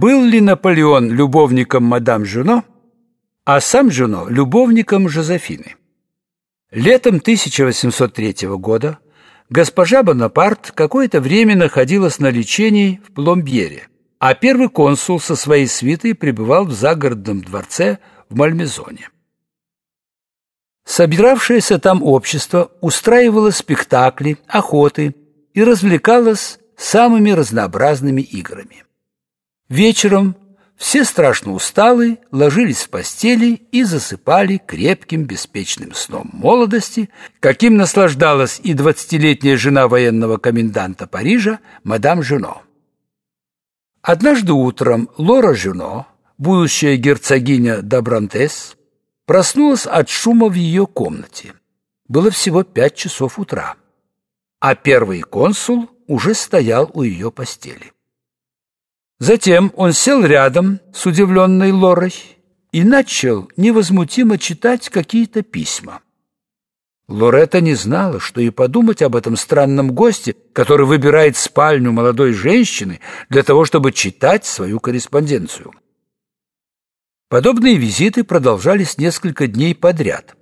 Был ли Наполеон любовником мадам Жюно, а сам Жюно – любовником Жозефины? Летом 1803 года госпожа Бонапарт какое-то время находилась на лечении в Пломбьере, а первый консул со своей свитой пребывал в загородном дворце в Мальмезоне. Собиравшееся там общество устраивало спектакли, охоты и развлекалось самыми разнообразными играми. Вечером все страшно усталые ложились в постели и засыпали крепким беспечным сном молодости, каким наслаждалась и двадцатилетняя жена военного коменданта Парижа, мадам Жюно. Однажды утром Лора Жюно, будущая герцогиня Дабрантес, проснулась от шума в ее комнате. Было всего пять часов утра, а первый консул уже стоял у ее постели. Затем он сел рядом с удивленной Лорой и начал невозмутимо читать какие-то письма. Лоретта не знала, что и подумать об этом странном госте, который выбирает спальню молодой женщины для того, чтобы читать свою корреспонденцию. Подобные визиты продолжались несколько дней подряд,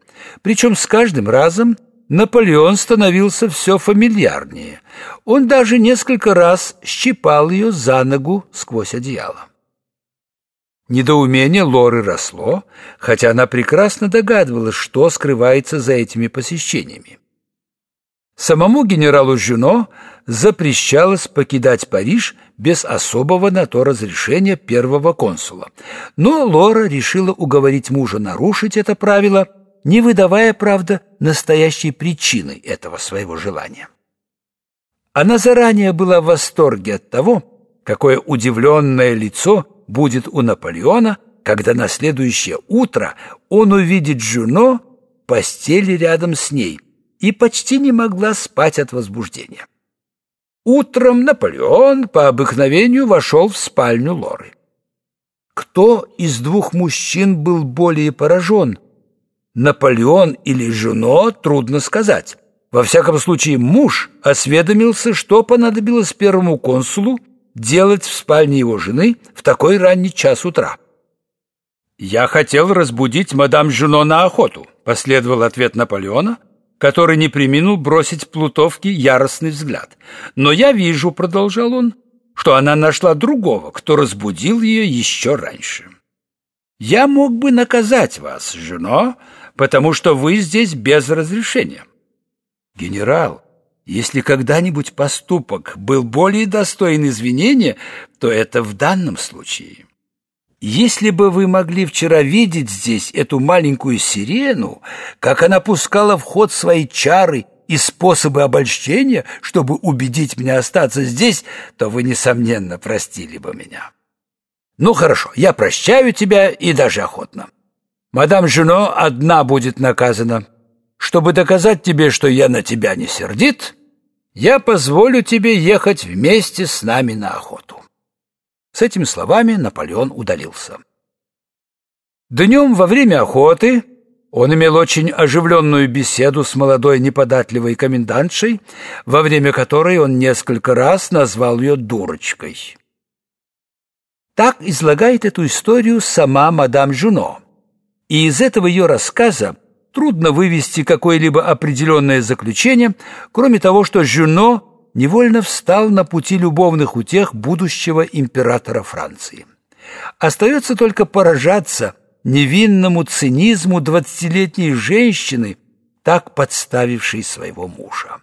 причем с каждым разом Наполеон становился все фамильярнее. Он даже несколько раз щипал ее за ногу сквозь одеяло. Недоумение Лоры росло, хотя она прекрасно догадывалась, что скрывается за этими посещениями. Самому генералу Жюно запрещалось покидать Париж без особого на то разрешения первого консула. Но Лора решила уговорить мужа нарушить это правило – не выдавая, правда, настоящей причины этого своего желания. Она заранее была в восторге от того, какое удивленное лицо будет у Наполеона, когда на следующее утро он увидит Жюно в постели рядом с ней и почти не могла спать от возбуждения. Утром Наполеон по обыкновению вошел в спальню Лоры. Кто из двух мужчин был более поражен Наполеон или Жуно, трудно сказать. Во всяком случае, муж осведомился, что понадобилось первому консулу делать в спальне его жены в такой ранний час утра. «Я хотел разбудить мадам Жуно на охоту», — последовал ответ Наполеона, который не приминул бросить Плутовке яростный взгляд. «Но я вижу», — продолжал он, — «что она нашла другого, кто разбудил ее еще раньше». «Я мог бы наказать вас, Жуно, потому что вы здесь без разрешения. Генерал, если когда-нибудь поступок был более достоин извинения, то это в данном случае. Если бы вы могли вчера видеть здесь эту маленькую сирену, как она пускала в ход свои чары и способы обольщения, чтобы убедить меня остаться здесь, то вы, несомненно, простили бы меня. Ну, хорошо, я прощаю тебя и даже охотно. Мадам Жено одна будет наказана. Чтобы доказать тебе, что я на тебя не сердит, я позволю тебе ехать вместе с нами на охоту». С этими словами Наполеон удалился. Днем во время охоты он имел очень оживленную беседу с молодой неподатливой комендантшей, во время которой он несколько раз назвал ее дурочкой. Так излагает эту историю сама мадам Жуно. И из этого ее рассказа трудно вывести какое-либо определенное заключение, кроме того, что Жюно невольно встал на пути любовных утех будущего императора Франции. Остается только поражаться невинному цинизму двадцатилетней женщины, так подставившей своего мужа.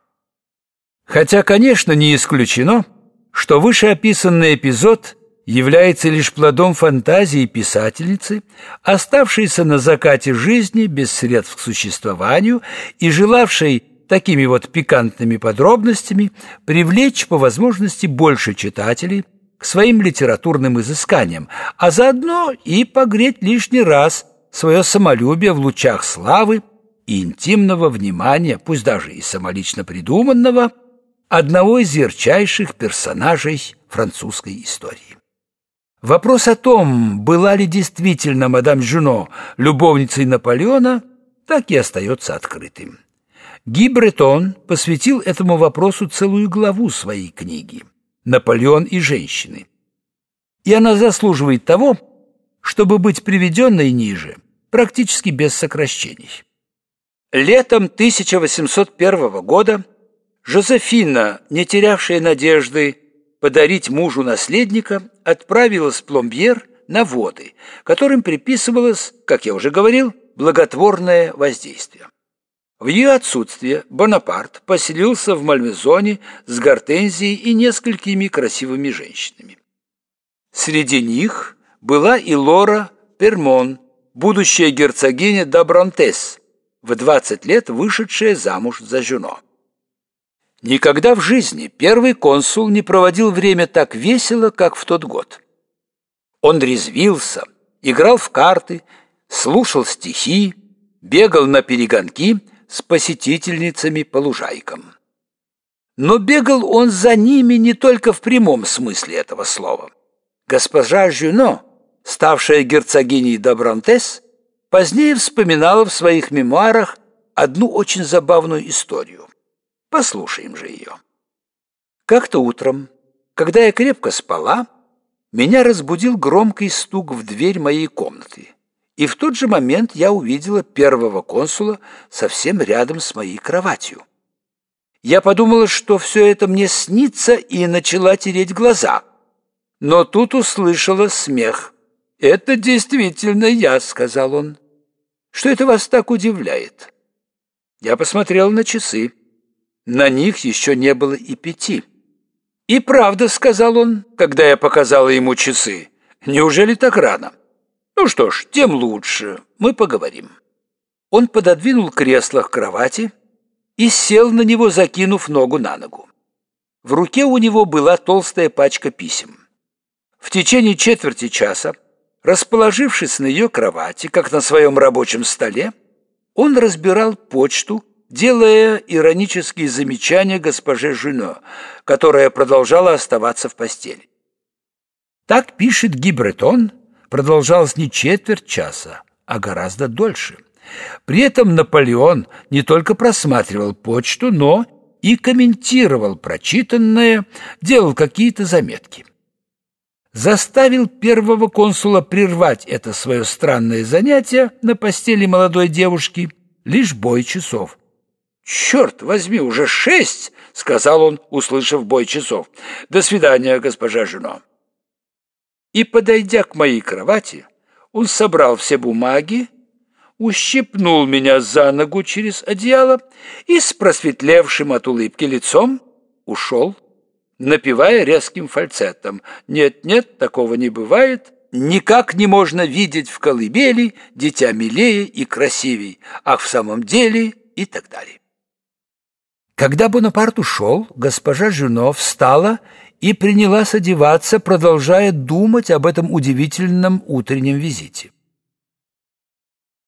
Хотя, конечно, не исключено, что вышеописанный эпизод – является лишь плодом фантазии писательницы, оставшейся на закате жизни без средств к существованию и желавшей такими вот пикантными подробностями привлечь по возможности больше читателей к своим литературным изысканиям, а заодно и погреть лишний раз свое самолюбие в лучах славы и интимного внимания, пусть даже и самолично придуманного, одного из ярчайших персонажей французской истории. Вопрос о том, была ли действительно мадам Жюно любовницей Наполеона, так и остается открытым. Ги Бретон посвятил этому вопросу целую главу своей книги «Наполеон и женщины». и она заслуживает того, чтобы быть приведенной ниже, практически без сокращений. Летом 1801 года Жозефина, не терявшая надежды подарить мужу наследника, отправилась Пломбьер на воды, которым приписывалось, как я уже говорил, благотворное воздействие. В ее отсутствие Бонапарт поселился в Мальмезоне с Гортензией и несколькими красивыми женщинами. Среди них была и Лора Пермон, будущая герцогиня Дабронтес, в 20 лет вышедшая замуж за Жюно. Никогда в жизни первый консул не проводил время так весело, как в тот год. Он резвился, играл в карты, слушал стихи, бегал на перегонки – с посетительницами по лужайкам. Но бегал он за ними не только в прямом смысле этого слова. Госпожа Жюно, ставшая герцогиней Добронтес, позднее вспоминала в своих мемуарах одну очень забавную историю. Послушаем же ее. Как-то утром, когда я крепко спала, меня разбудил громкий стук в дверь моей комнаты. И в тот же момент я увидела первого консула совсем рядом с моей кроватью. Я подумала, что все это мне снится, и начала тереть глаза. Но тут услышала смех. «Это действительно я», — сказал он. «Что это вас так удивляет?» Я посмотрел на часы. На них еще не было и пяти. «И правда», — сказал он, когда я показала ему часы. «Неужели так рано?» Ну что ж, тем лучше. Мы поговорим. Он пододвинул кресло к кровати и сел на него, закинув ногу на ногу. В руке у него была толстая пачка писем. В течение четверти часа, расположившись на ее кровати, как на своем рабочем столе, он разбирал почту, делая иронические замечания госпоже Жюно, которая продолжала оставаться в постели. Так пишет Гибретон – продолжалось не четверть часа, а гораздо дольше. При этом Наполеон не только просматривал почту, но и комментировал прочитанное, делал какие-то заметки. Заставил первого консула прервать это свое странное занятие на постели молодой девушки лишь бой часов. «Черт возьми, уже шесть!» — сказал он, услышав бой часов. «До свидания, госпожа Жено» и, подойдя к моей кровати, он собрал все бумаги, ущипнул меня за ногу через одеяло и с просветлевшим от улыбки лицом ушел, напевая резким фальцетом «Нет-нет, такого не бывает», никак не можно видеть в колыбели дитя милее и красивей, ах, в самом деле и так далее. Когда Бонапарт ушел, госпожа Жюно встала и принялась одеваться, продолжая думать об этом удивительном утреннем визите.